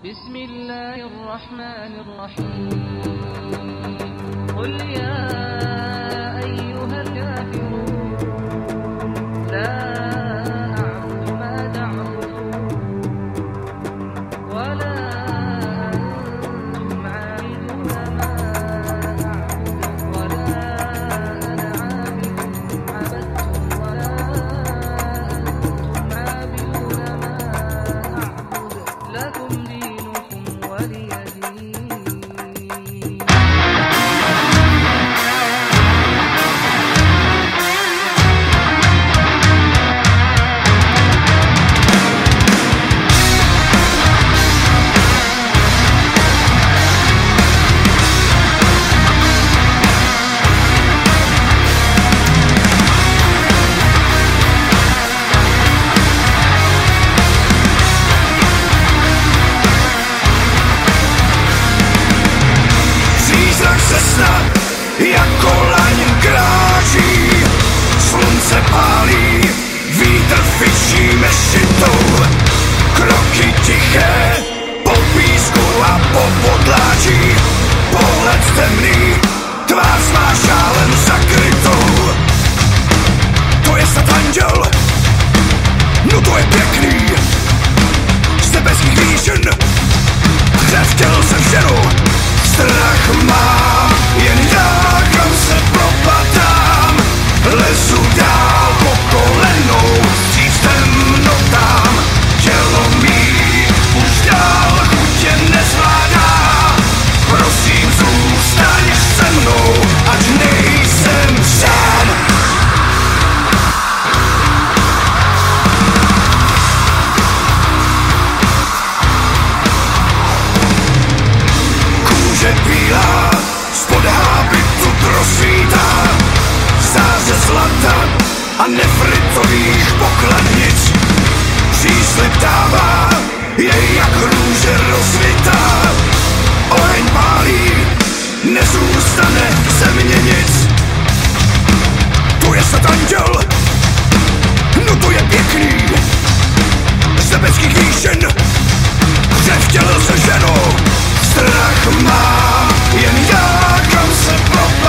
بسم الله الرحمن الرحيم. قل يا nefritových pokladnic Příslip dává, je jak růže rozvitá Oheň pálí, nezůstane se mě nic. Tu je satanděl, no to je pěkný. Sebecký kýšen, že chtěl se ženou. Strach má jen já, kam se propadl